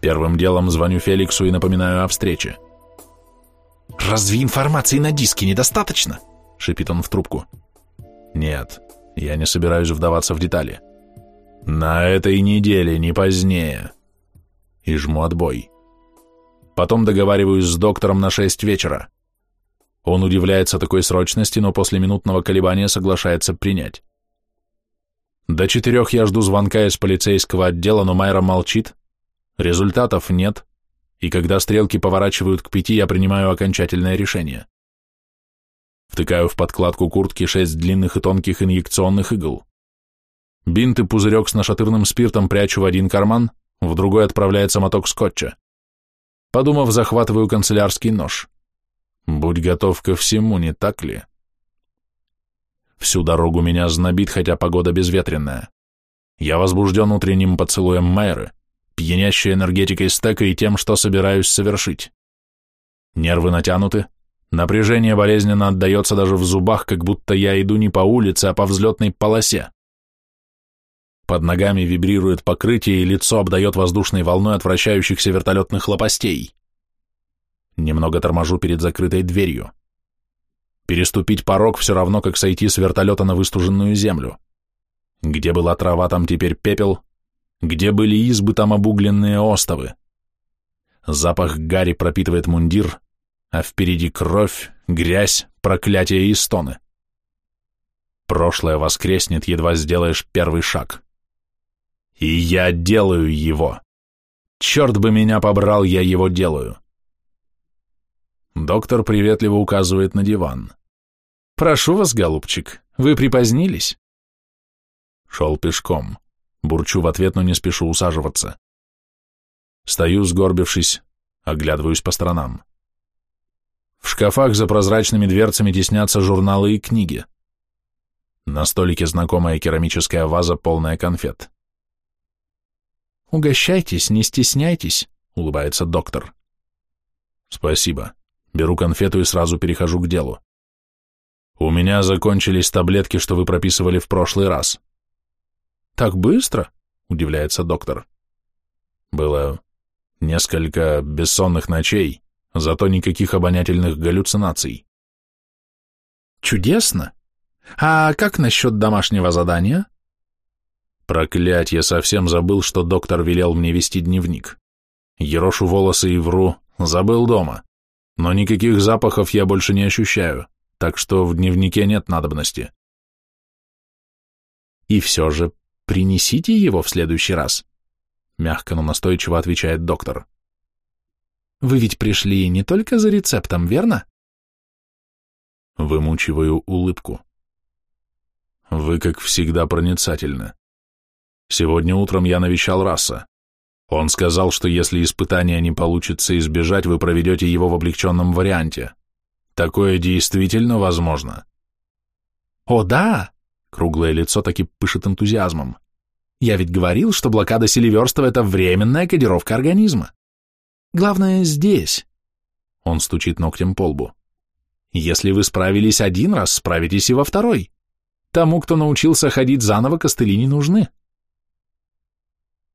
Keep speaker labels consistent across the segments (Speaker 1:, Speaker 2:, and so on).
Speaker 1: Первым делом звоню Феликсу и напоминаю о встрече.
Speaker 2: «Разве информации на диске недостаточно?» — шипит он в трубку.
Speaker 1: «Нет, я не собираюсь вдаваться в детали. На этой неделе, не позднее». И жму отбой. Потом договариваюсь с доктором на шесть вечера. Он удивляется такой срочности, но после минутного колебания соглашается принять. До четырех я жду звонка из полицейского отдела, но Майра молчит, результатов нет, и когда стрелки поворачивают к пяти, я принимаю окончательное решение. Втыкаю в подкладку куртки шесть длинных и тонких инъекционных игл. Бинт и пузырек с нашатырным спиртом прячу в один карман, в другой отправляется моток скотча. Подумав, захватываю канцелярский нож. Будь готов ко всему, не так ли? Всю дорогу меня знобит, хотя погода безветренная. Я возбужден утренним поцелуем Майры, пьянящей энергетикой стека и тем, что собираюсь совершить. Нервы натянуты, напряжение болезненно отдается даже в зубах, как будто я иду не по улице, а по взлетной полосе. Под ногами вибрирует покрытие, и лицо обдает воздушной волной от вращающихся вертолетных лопастей. Немного торможу перед закрытой дверью. Переступить порог все равно, как сойти с вертолета на выстуженную землю. Где была трава, там теперь пепел, где были избы, там обугленные остовы. Запах гари пропитывает мундир, а впереди кровь, грязь, проклятие и стоны. Прошлое воскреснет, едва сделаешь первый шаг. И я делаю его. Черт бы меня побрал, я его делаю. Доктор приветливо указывает на диван. «Прошу вас, голубчик, вы припозднились?» Шел пешком. Бурчу в ответ, но не спешу усаживаться. Стою, сгорбившись, оглядываюсь по сторонам. В шкафах за прозрачными дверцами теснятся журналы и книги. На столике знакомая керамическая ваза, полная конфет. «Угощайтесь, не стесняйтесь», — улыбается доктор. «Спасибо. Беру конфету и сразу перехожу к делу. У меня закончились таблетки, что вы прописывали в прошлый раз». «Так быстро?» — удивляется доктор. «Было несколько бессонных ночей, зато никаких обонятельных галлюцинаций».
Speaker 2: «Чудесно! А как насчет домашнего задания?»
Speaker 1: Проклятье, совсем забыл, что доктор велел мне вести дневник. Ерошу волосы и вру, забыл дома. Но никаких запахов я больше не ощущаю, так что в дневнике нет надобности.
Speaker 2: И все же принесите его в следующий раз, мягко, но настойчиво отвечает доктор. Вы ведь пришли не только за рецептом, верно?
Speaker 1: Вымучиваю улыбку. Вы, как всегда, проницательны. Сегодня утром я навещал Расса. Он сказал, что если испытание не получится избежать, вы проведете его в облегченном варианте. Такое действительно возможно.
Speaker 2: О, да! Круглое лицо таки пышет энтузиазмом. Я ведь говорил, что блокада Селиверстова — это временная кодировка организма. Главное здесь. Он стучит ногтем по лбу. Если вы справились один раз, справитесь и во второй. Тому, кто научился ходить заново, костыли не нужны.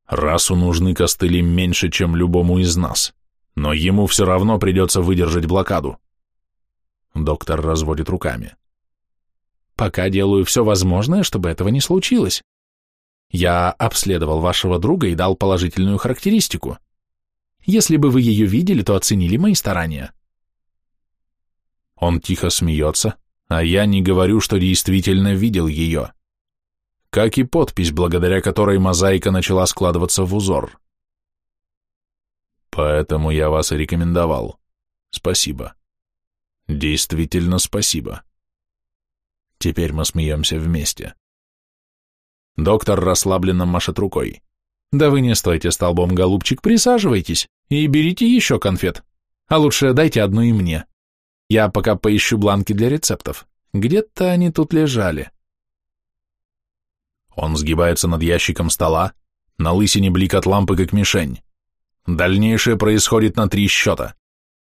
Speaker 1: Расу нужны костыли меньше, чем любому из нас, но ему все равно придется выдержать блокаду. Доктор разводит руками.
Speaker 2: Пока делаю все возможное, чтобы этого не случилось. Я обследовал вашего друга и дал положительную характеристику. Если бы вы ее видели, то оценили мои старания.
Speaker 1: Он тихо смеется, а я не говорю, что действительно видел ее как и подпись, благодаря которой мозаика начала складываться в узор. Поэтому я вас и рекомендовал. Спасибо. Действительно спасибо. Теперь мы смеемся вместе. Доктор расслабленно машет рукой.
Speaker 2: Да вы не стойте столбом, голубчик, присаживайтесь и берите еще конфет. А лучше дайте одну и мне. Я пока поищу бланки для рецептов. Где-то они тут лежали.
Speaker 1: Он сгибается над ящиком стола, на лысине блик от лампы как мишень. Дальнейшее происходит на три счета.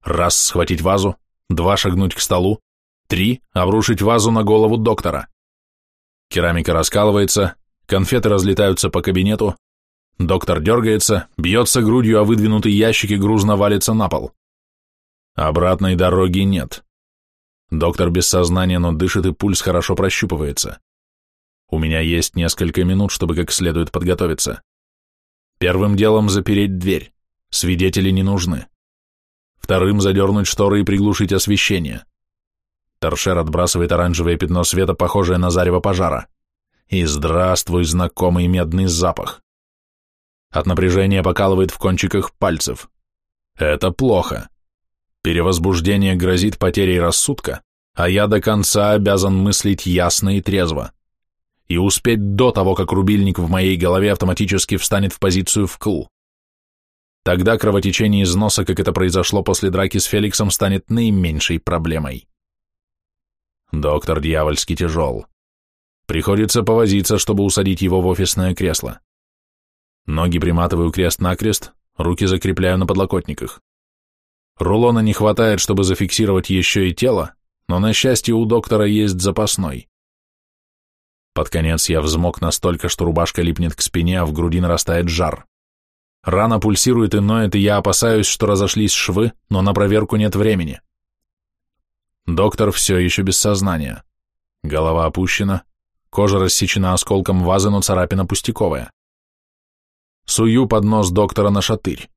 Speaker 1: Раз — схватить вазу, два — шагнуть к столу, три — обрушить вазу на голову доктора. Керамика раскалывается, конфеты разлетаются по кабинету, Доктор дергается, бьется грудью, а выдвинутый ящик и грузно валится на пол. Обратной дороги нет. Доктор без сознания, но дышит и пульс хорошо прощупывается. У меня есть несколько минут, чтобы как следует подготовиться. Первым делом запереть дверь. Свидетели не нужны. Вторым задернуть шторы и приглушить освещение. Торшер отбрасывает оранжевое пятно света, похожее на зарево пожара. И здравствуй, знакомый медный запах. От напряжения покалывает в кончиках пальцев. Это плохо. Перевозбуждение грозит потерей рассудка, а я до конца обязан мыслить ясно и трезво. И успеть до того, как рубильник в моей голове автоматически встанет в позицию вкл. Тогда кровотечение из носа, как это произошло после драки с Феликсом, станет наименьшей проблемой. Доктор дьявольски тяжел. Приходится повозиться, чтобы усадить его в офисное кресло. Ноги приматываю крест-накрест, руки закрепляю на подлокотниках. Рулона не хватает, чтобы зафиксировать еще и тело, но, на счастье, у доктора есть запасной. Под конец я взмок настолько, что рубашка липнет к спине, а в груди нарастает жар. Рана пульсирует и ноет, и я опасаюсь, что разошлись швы, но на проверку нет времени. Доктор все еще без сознания. Голова опущена, кожа рассечена осколком вазы, но царапина пустяковая. Сую под нос доктора на шатырь.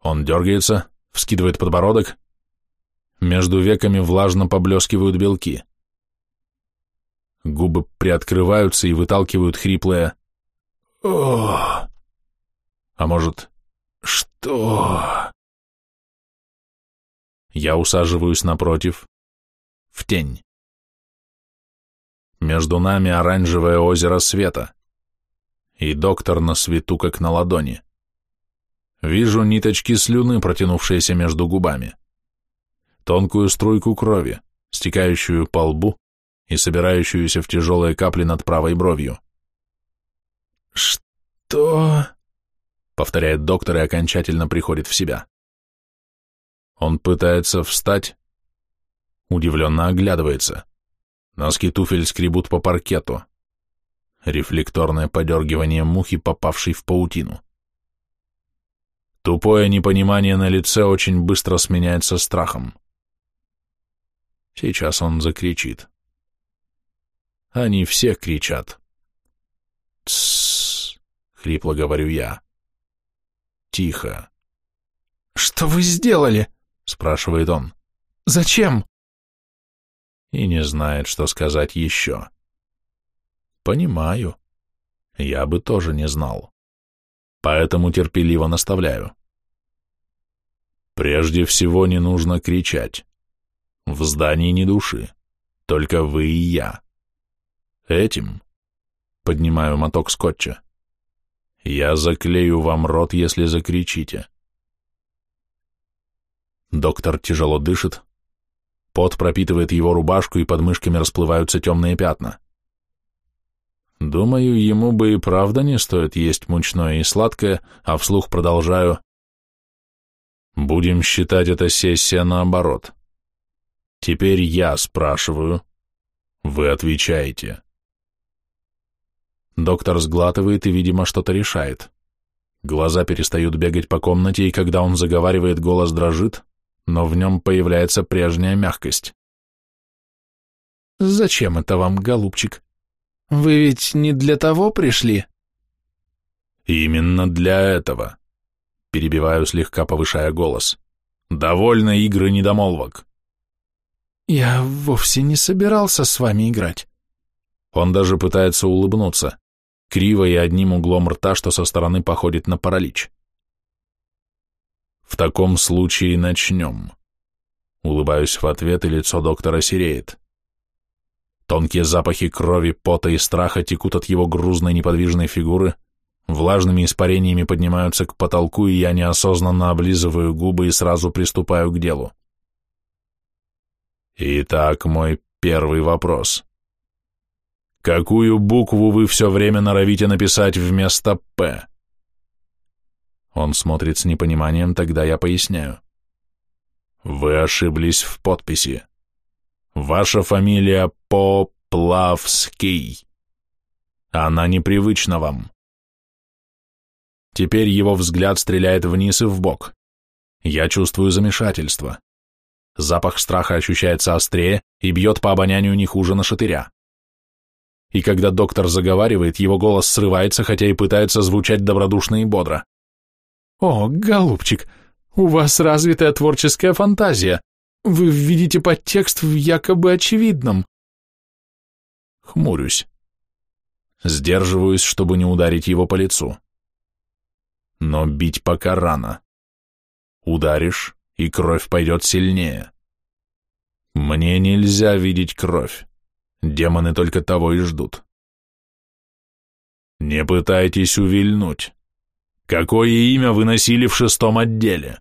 Speaker 1: Он дергается, вскидывает подбородок. Между веками влажно поблескивают белки. Губы приоткрываются и выталкивают хриплое «О!» А может, «Что?» Я усаживаюсь напротив, в тень. Между нами оранжевое озеро света, и доктор на свету, как на ладони. Вижу ниточки слюны, протянувшиеся между губами. Тонкую струйку крови, стекающую по лбу и собирающуюся в тяжелые капли над правой бровью. «Что?» — повторяет доктор и окончательно приходит в себя. Он пытается встать, удивленно оглядывается. Носки туфель скребут по паркету. Рефлекторное подергивание мухи, попавшей в паутину. Тупое непонимание на лице очень быстро сменяется страхом. Сейчас он закричит. Они все кричат. «Тссс!» — хрипло говорю я. «Тихо!»
Speaker 2: «Что вы сделали?»
Speaker 1: — спрашивает он.
Speaker 2: «Зачем?»
Speaker 1: И не знает, что сказать еще. «Понимаю. Я бы тоже не знал» поэтому терпеливо наставляю. Прежде всего не нужно кричать. В здании ни души, только вы и я. Этим, поднимаю моток скотча, я заклею вам рот, если закричите. Доктор тяжело дышит, пот пропитывает его рубашку, и под мышками расплываются темные пятна. Думаю, ему бы и правда не стоит есть мучное и сладкое, а вслух продолжаю. Будем считать это сессия наоборот. Теперь я спрашиваю, вы отвечаете. Доктор сглатывает и, видимо, что-то решает. Глаза перестают бегать по комнате, и когда он заговаривает, голос дрожит, но в нем появляется прежняя мягкость.
Speaker 2: «Зачем это вам, голубчик?» Вы ведь не для того пришли?
Speaker 1: Именно для этого. Перебиваю, слегка повышая голос. Довольно игры недомолвок.
Speaker 2: Я вовсе не собирался с вами играть.
Speaker 1: Он даже пытается улыбнуться, криво и одним углом рта, что со стороны походит на паралич. В таком случае начнем. Улыбаюсь в ответ, и лицо доктора сереет. Тонкие запахи крови, пота и страха текут от его грузной неподвижной фигуры, влажными испарениями поднимаются к потолку, и я неосознанно облизываю губы и сразу приступаю к делу. Итак, мой первый вопрос. Какую букву вы все время норовите написать вместо «П»? Он смотрит с непониманием, тогда я поясняю. Вы ошиблись в подписи. Ваша фамилия Поплавский. Она непривычна вам. Теперь его взгляд стреляет вниз и в бок. Я чувствую замешательство. Запах страха ощущается острее и бьет по обонянию не хуже на шатыря. И когда доктор заговаривает, его голос срывается, хотя и пытается звучать добродушно и бодро.
Speaker 2: «О, голубчик, у вас развитая творческая фантазия. Вы видите подтекст в якобы очевидном».
Speaker 1: Хмурюсь. Сдерживаюсь, чтобы не ударить его по лицу. Но бить пока рано. Ударишь, и кровь пойдет сильнее. Мне нельзя видеть кровь. Демоны только того и ждут. Не пытайтесь увильнуть. Какое имя вы носили в шестом отделе?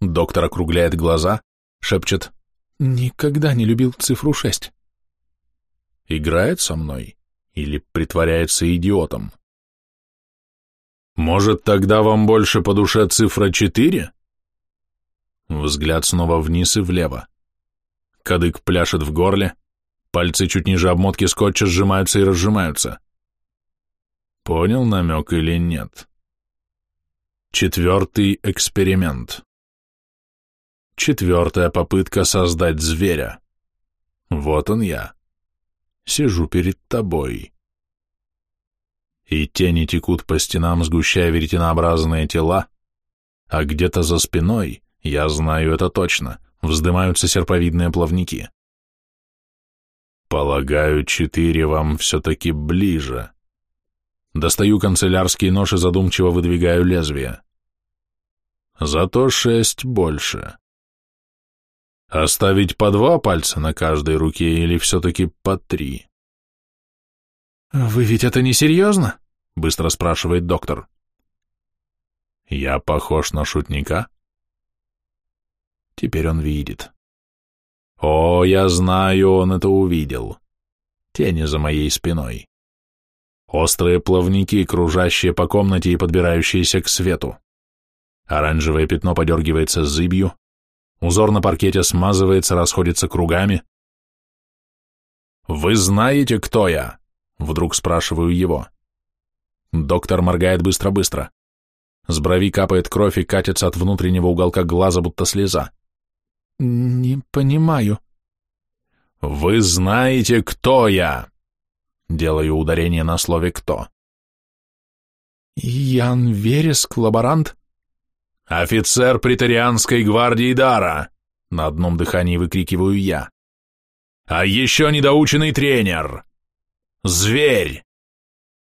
Speaker 1: Доктор округляет глаза, шепчет
Speaker 2: «Никогда не любил цифру шесть».
Speaker 1: Играет со мной или притворяется идиотом? Может, тогда вам больше по душе цифра четыре? Взгляд снова вниз и влево. Кадык пляшет в горле, пальцы чуть ниже обмотки скотча сжимаются и разжимаются. Понял намек или нет? Четвертый эксперимент. Четвертая попытка создать зверя. Вот он я. Сижу перед тобой. И тени текут по стенам, сгущая веретенообразные тела, а где-то за спиной, я знаю это точно, вздымаются серповидные плавники. Полагаю, четыре вам все-таки ближе. Достаю канцелярский нож и задумчиво выдвигаю лезвие. Зато шесть больше. Оставить по два пальца на каждой руке или все-таки по три?
Speaker 2: «Вы ведь это не серьезно?» — быстро спрашивает доктор.
Speaker 1: «Я похож на шутника?» Теперь он видит. О, я знаю, он это увидел. Тени за моей спиной. Острые плавники, кружащие по комнате и подбирающиеся к свету. Оранжевое пятно подергивается зыбью, узор на паркете смазывается, расходится кругами. «Вы знаете, кто я?» — вдруг спрашиваю его. Доктор моргает быстро-быстро. С брови капает кровь и катится от внутреннего уголка глаза, будто слеза.
Speaker 2: «Не понимаю».
Speaker 1: «Вы знаете, кто я?» Делаю ударение на слове «кто».
Speaker 2: «Ян Вереск, лаборант?»
Speaker 1: «Офицер преторианской гвардии Дара!» На одном дыхании выкрикиваю я. «А еще недоученный тренер! Зверь!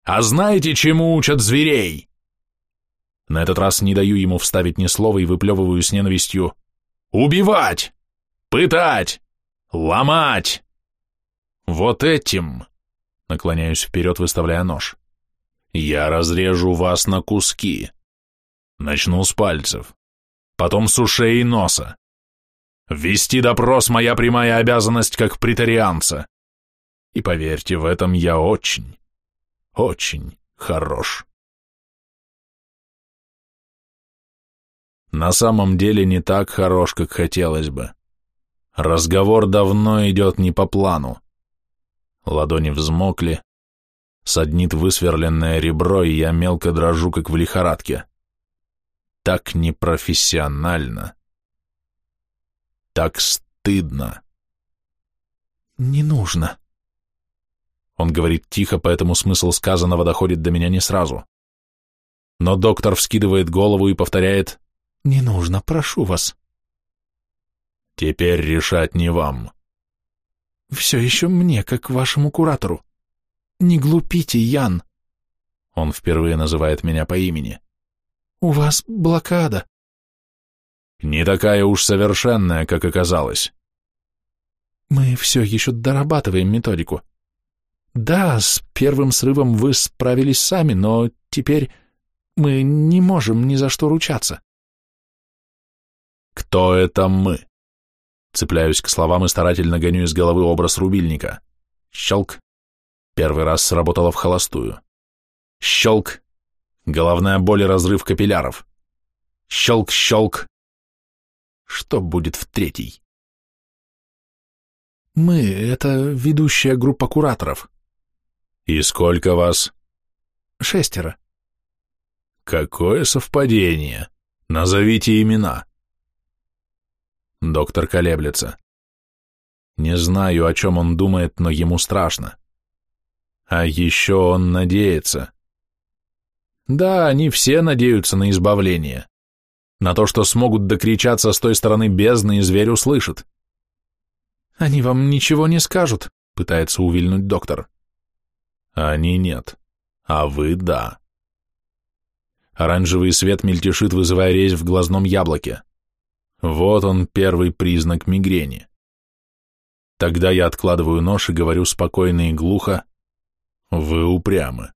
Speaker 1: А знаете, чему учат зверей?» На этот раз не даю ему вставить ни слова и выплевываю с ненавистью. Убивать! Пытать! Ломать! Вот этим, наклоняюсь вперед, выставляя нож, я разрежу вас на куски. Начну с пальцев, потом с ушей и носа. Вести допрос — моя прямая обязанность как притарианца. И поверьте, в этом я очень, очень хорош. на самом деле не так хорош, как хотелось бы. Разговор давно идет не по плану. Ладони взмокли, саднит высверленное ребро, и я мелко дрожу, как в лихорадке. Так непрофессионально. Так стыдно.
Speaker 2: «Не нужно».
Speaker 1: Он говорит тихо, поэтому смысл сказанного доходит до меня не сразу. Но доктор вскидывает голову и повторяет
Speaker 2: «Не нужно, прошу вас».
Speaker 1: «Теперь решать не вам».
Speaker 2: «Все еще мне, как вашему куратору. Не глупите, Ян».
Speaker 1: Он впервые называет меня по имени.
Speaker 2: «У вас блокада».
Speaker 1: «Не такая уж совершенная, как оказалось».
Speaker 2: «Мы все еще дорабатываем методику. Да, с первым срывом вы справились сами, но теперь мы не можем ни за что ручаться».
Speaker 1: Кто это мы? Цепляюсь к словам и старательно гоню из головы образ рубильника. Щелк. Первый раз сработало в холостую. Щелк. Головная боль и разрыв капилляров. Щелк-щелк. Что будет в третий?
Speaker 2: Мы — это ведущая группа кураторов.
Speaker 1: И сколько вас?
Speaker 2: Шестеро.
Speaker 1: Какое совпадение. Назовите имена. Доктор колеблется. Не знаю, о чем он думает, но ему страшно. А еще он надеется. Да, они все надеются на избавление. На то, что смогут докричаться с той стороны бездны, и зверь услышит.
Speaker 2: «Они вам ничего не скажут», — пытается увильнуть доктор.
Speaker 1: «Они нет, а вы — да». Оранжевый свет мельтешит, вызывая резь в глазном яблоке. Вот он, первый признак мигрени. Тогда я откладываю нож и говорю спокойно и глухо, «Вы упрямы.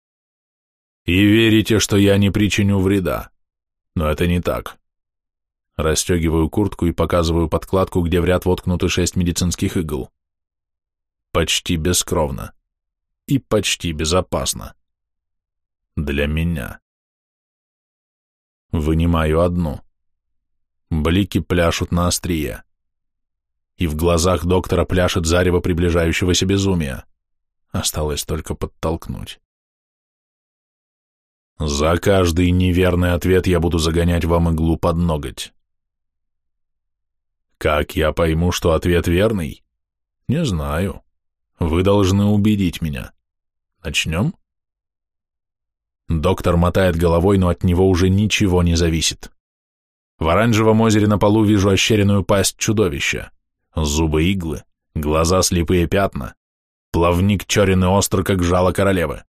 Speaker 1: И верите, что я не причиню вреда. Но это не так. Растегиваю куртку и показываю подкладку, где в ряд воткнуты шесть медицинских игл. Почти бескровно. И почти безопасно. Для меня. Вынимаю одну. Блики пляшут на острие. И в глазах доктора пляшет зарево приближающегося безумия. Осталось только подтолкнуть. За каждый неверный ответ я буду загонять вам иглу под ноготь. Как я пойму, что ответ верный? Не знаю. Вы должны убедить меня. Начнем? Доктор мотает головой, но от него уже ничего не зависит. В оранжевом озере на полу вижу ощеренную пасть чудовища. Зубы иглы, глаза слепые пятна, плавник черен и остр, как жало королевы.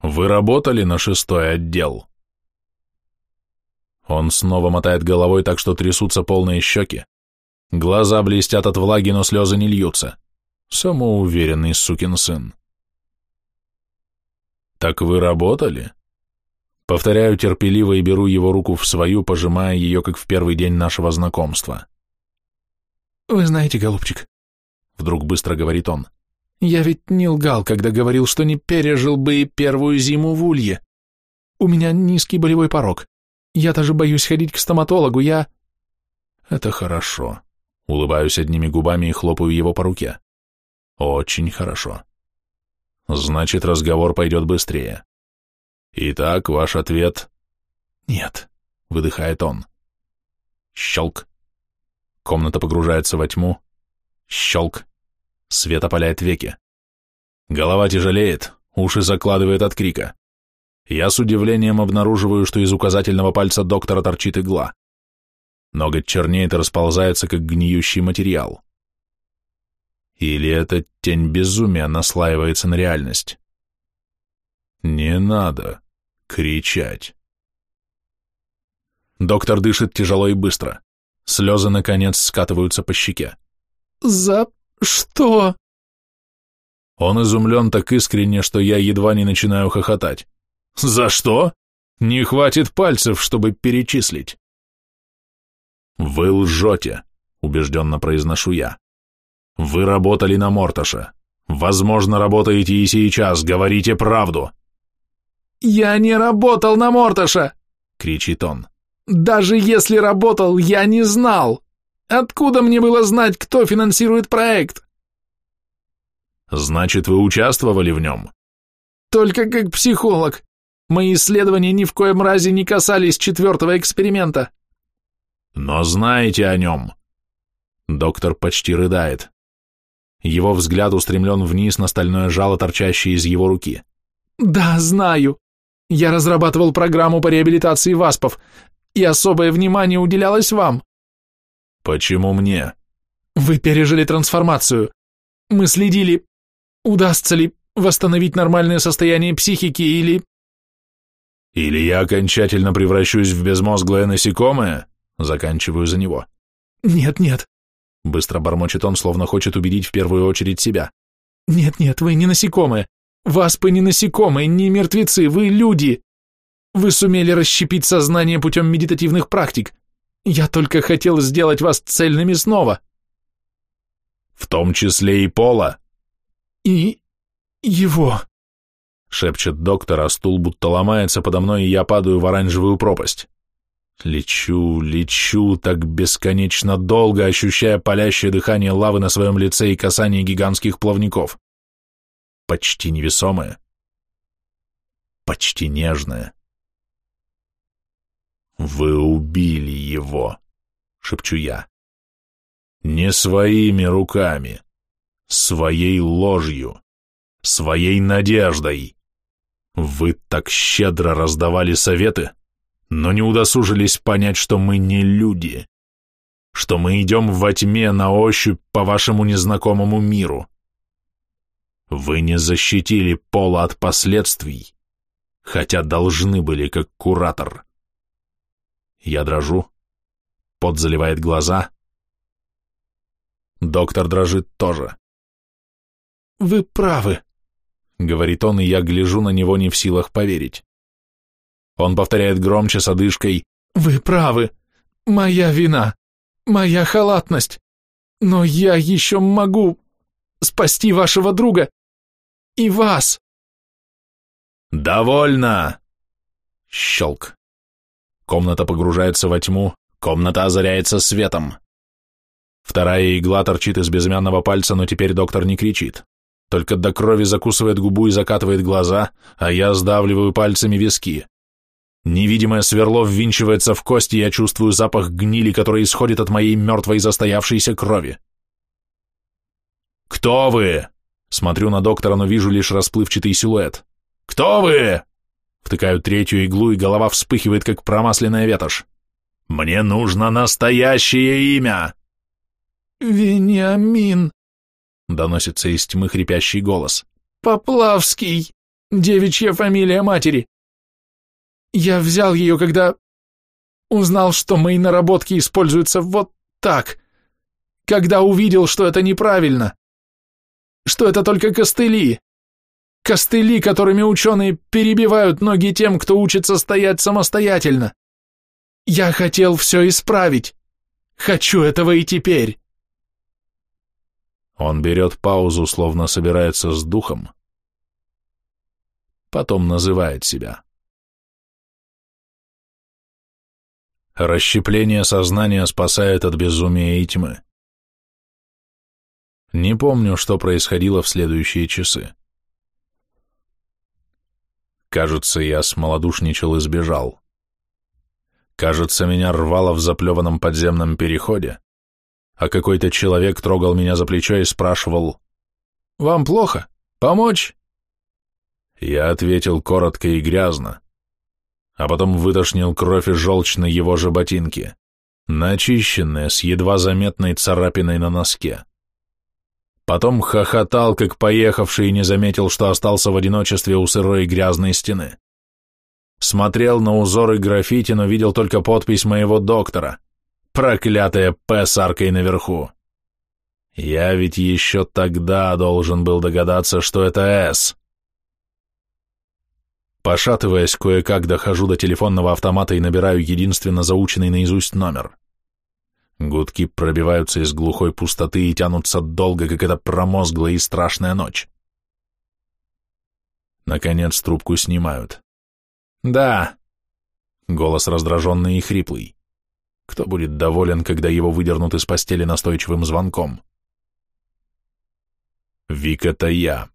Speaker 1: Вы работали на шестой отдел? Он снова мотает головой так, что трясутся полные щеки. Глаза блестят от влаги, но слезы не льются. Самоуверенный сукин сын. «Так вы работали?» Повторяю терпеливо и беру его руку в свою, пожимая ее, как в первый день нашего знакомства.
Speaker 2: «Вы знаете, голубчик», — вдруг быстро говорит он, — «я ведь не лгал, когда говорил, что не пережил бы и первую зиму в улье. У меня низкий болевой порог. Я даже боюсь ходить к стоматологу, я...»
Speaker 1: «Это хорошо». Улыбаюсь одними губами и хлопаю его по руке. «Очень хорошо. Значит, разговор пойдет быстрее. Итак, ваш ответ...»
Speaker 2: «Нет», — выдыхает он.
Speaker 1: Щелк. Комната погружается во тьму. Щелк. Свет опаляет веки. Голова тяжелеет, уши закладывает от крика. Я с удивлением обнаруживаю, что из указательного пальца доктора торчит игла. Ноготь чернеет и расползается, как гниющий материал. Или эта тень безумия наслаивается на реальность? Не надо кричать. Доктор дышит тяжело и быстро. Слезы, наконец, скатываются по щеке.
Speaker 2: «За что?»
Speaker 1: Он изумлен так искренне, что я едва не начинаю хохотать. За что? Не хватит пальцев, чтобы перечислить. Вы лжете, убежденно произношу я. Вы работали на Морташа. Возможно, работаете и сейчас, говорите правду.
Speaker 2: Я не работал на Морташа, кричит он. Даже если работал, я не знал. Откуда мне было знать, кто финансирует проект?
Speaker 1: Значит, вы участвовали в нем?
Speaker 2: Только как психолог. Мои исследования ни в коем разе не касались четвертого эксперимента.
Speaker 1: Но знаете о нем. Доктор почти рыдает. Его взгляд устремлен вниз на стальное жало, торчащее из его руки.
Speaker 2: Да, знаю. Я разрабатывал программу по реабилитации васпов, и особое внимание уделялось вам.
Speaker 1: Почему мне?
Speaker 2: Вы пережили трансформацию. Мы следили, удастся ли восстановить нормальное состояние психики или...
Speaker 1: Или я окончательно превращусь в безмозглое насекомое? Заканчиваю за него.
Speaker 2: Нет, нет.
Speaker 1: Быстро бормочет он, словно хочет убедить в первую очередь себя.
Speaker 2: Нет, нет, вы не Васпы не насекомые, не мертвецы, вы люди. Вы сумели расщепить сознание путем медитативных практик. Я только хотел сделать вас цельными снова.
Speaker 1: В том числе и Пола.
Speaker 2: И его
Speaker 1: шепчет доктор, а стул будто ломается подо мной, и я падаю в оранжевую пропасть. Лечу, лечу так бесконечно долго, ощущая палящее дыхание лавы на своем лице и касание гигантских плавников. Почти невесомое, почти нежное. «Вы убили его», — шепчу я. «Не своими руками, своей ложью, своей надеждой. Вы так щедро раздавали советы, но не удосужились понять, что мы не люди, что мы идем во тьме на ощупь по вашему незнакомому миру. Вы не защитили Пола от последствий, хотя должны были, как куратор. Я дрожу, пот заливает глаза. Доктор дрожит тоже.
Speaker 2: «Вы правы», — говорит он, и я гляжу на него не в силах поверить. Он повторяет громче с одышкой. «Вы правы. Моя вина. Моя халатность. Но я еще могу спасти вашего друга и вас!»
Speaker 1: «Довольно!» Щелк. Комната погружается во тьму, комната озаряется светом. Вторая игла торчит из безымянного пальца, но теперь доктор не кричит. Только до крови закусывает губу и закатывает глаза, а я сдавливаю пальцами виски. Невидимое сверло ввинчивается в кости, и я чувствую запах гнили, который исходит от моей мертвой застоявшейся крови. «Кто вы?» Смотрю на доктора, но вижу лишь расплывчатый силуэт. «Кто вы?» Втыкаю третью иглу, и голова вспыхивает, как промасленная ветошь. «Мне нужно настоящее имя!»
Speaker 2: «Вениамин!» — доносится из тьмы хрипящий голос. «Поплавский! Девичья фамилия матери! Я взял ее, когда узнал, что мои наработки используются вот так, когда увидел, что это неправильно что это только костыли. Костыли, которыми ученые перебивают ноги тем, кто учится стоять самостоятельно. Я хотел все исправить. Хочу этого и теперь.
Speaker 1: Он берет паузу, словно собирается с духом. Потом называет себя. Расщепление сознания спасает от безумия и тьмы. Не помню, что происходило в следующие часы. Кажется, я смолодушничал и сбежал. Кажется, меня рвало в заплеванном подземном переходе, а какой-то человек трогал меня за плечо и спрашивал «Вам плохо? Помочь?» Я ответил коротко и грязно, а потом вытошнил кровь и желчь на его же ботинки, начищенные с едва заметной царапиной на носке. Потом хохотал, как поехавший, и не заметил, что остался в одиночестве у сырой и грязной стены. Смотрел на узоры граффити, но видел только подпись моего доктора. Проклятая «П» с аркой наверху. Я ведь еще тогда должен был догадаться, что это «С». Пошатываясь, кое-как дохожу до телефонного автомата и набираю единственно заученный наизусть номер. Гудки пробиваются из глухой пустоты и тянутся долго, как эта промозглая и страшная ночь. Наконец трубку снимают. «Да!» Голос раздраженный и хриплый. Кто будет доволен, когда его выдернут из постели настойчивым звонком? Вик, это я.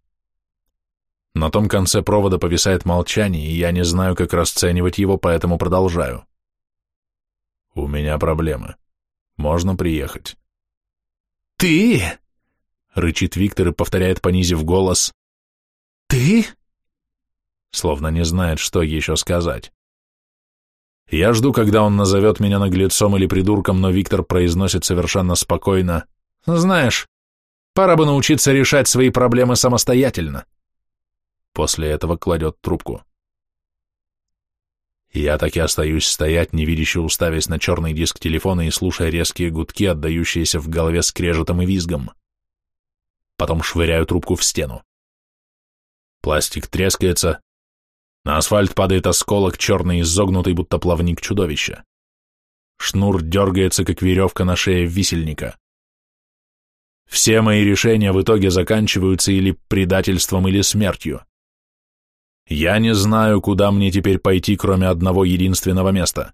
Speaker 1: На том конце провода повисает молчание, и я не знаю, как расценивать его, поэтому продолжаю. У меня проблемы. Можно приехать.
Speaker 2: «Ты?»
Speaker 1: — рычит Виктор и повторяет, понизив голос.
Speaker 2: «Ты?»
Speaker 1: Словно не знает, что еще сказать. Я жду, когда он назовет меня наглецом или придурком, но Виктор произносит совершенно спокойно. «Знаешь, пора бы научиться решать свои проблемы самостоятельно». После этого кладет трубку. Я так и остаюсь стоять, невидяще уставясь на черный диск телефона и слушая резкие гудки, отдающиеся в голове скрежетом и визгом. Потом швыряю трубку в стену. Пластик трескается. На асфальт падает осколок, черный изогнутый, будто плавник чудовища. Шнур дергается, как веревка на шее висельника. Все мои решения в итоге заканчиваются или предательством, или смертью. Я не знаю, куда мне теперь пойти, кроме одного единственного места.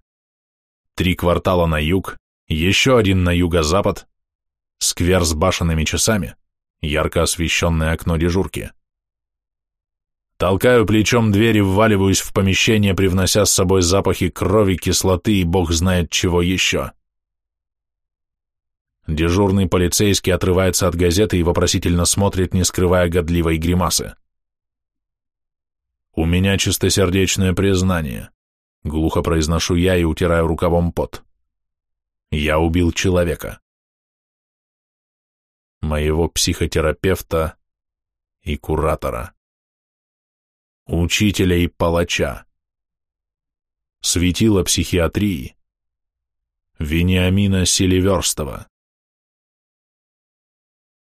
Speaker 1: Три квартала на юг, еще один на юго-запад, сквер с башенными часами, ярко освещенное окно дежурки. Толкаю плечом дверь и вваливаюсь в помещение, привнося с собой запахи крови, кислоты и бог знает чего еще. Дежурный полицейский отрывается от газеты и вопросительно смотрит, не скрывая годливой гримасы. «У меня чистосердечное признание», — глухо произношу я и утираю рукавом пот. «Я убил человека. Моего психотерапевта и куратора» учителя и палача, светила психиатрии, Вениамина Селиверстова.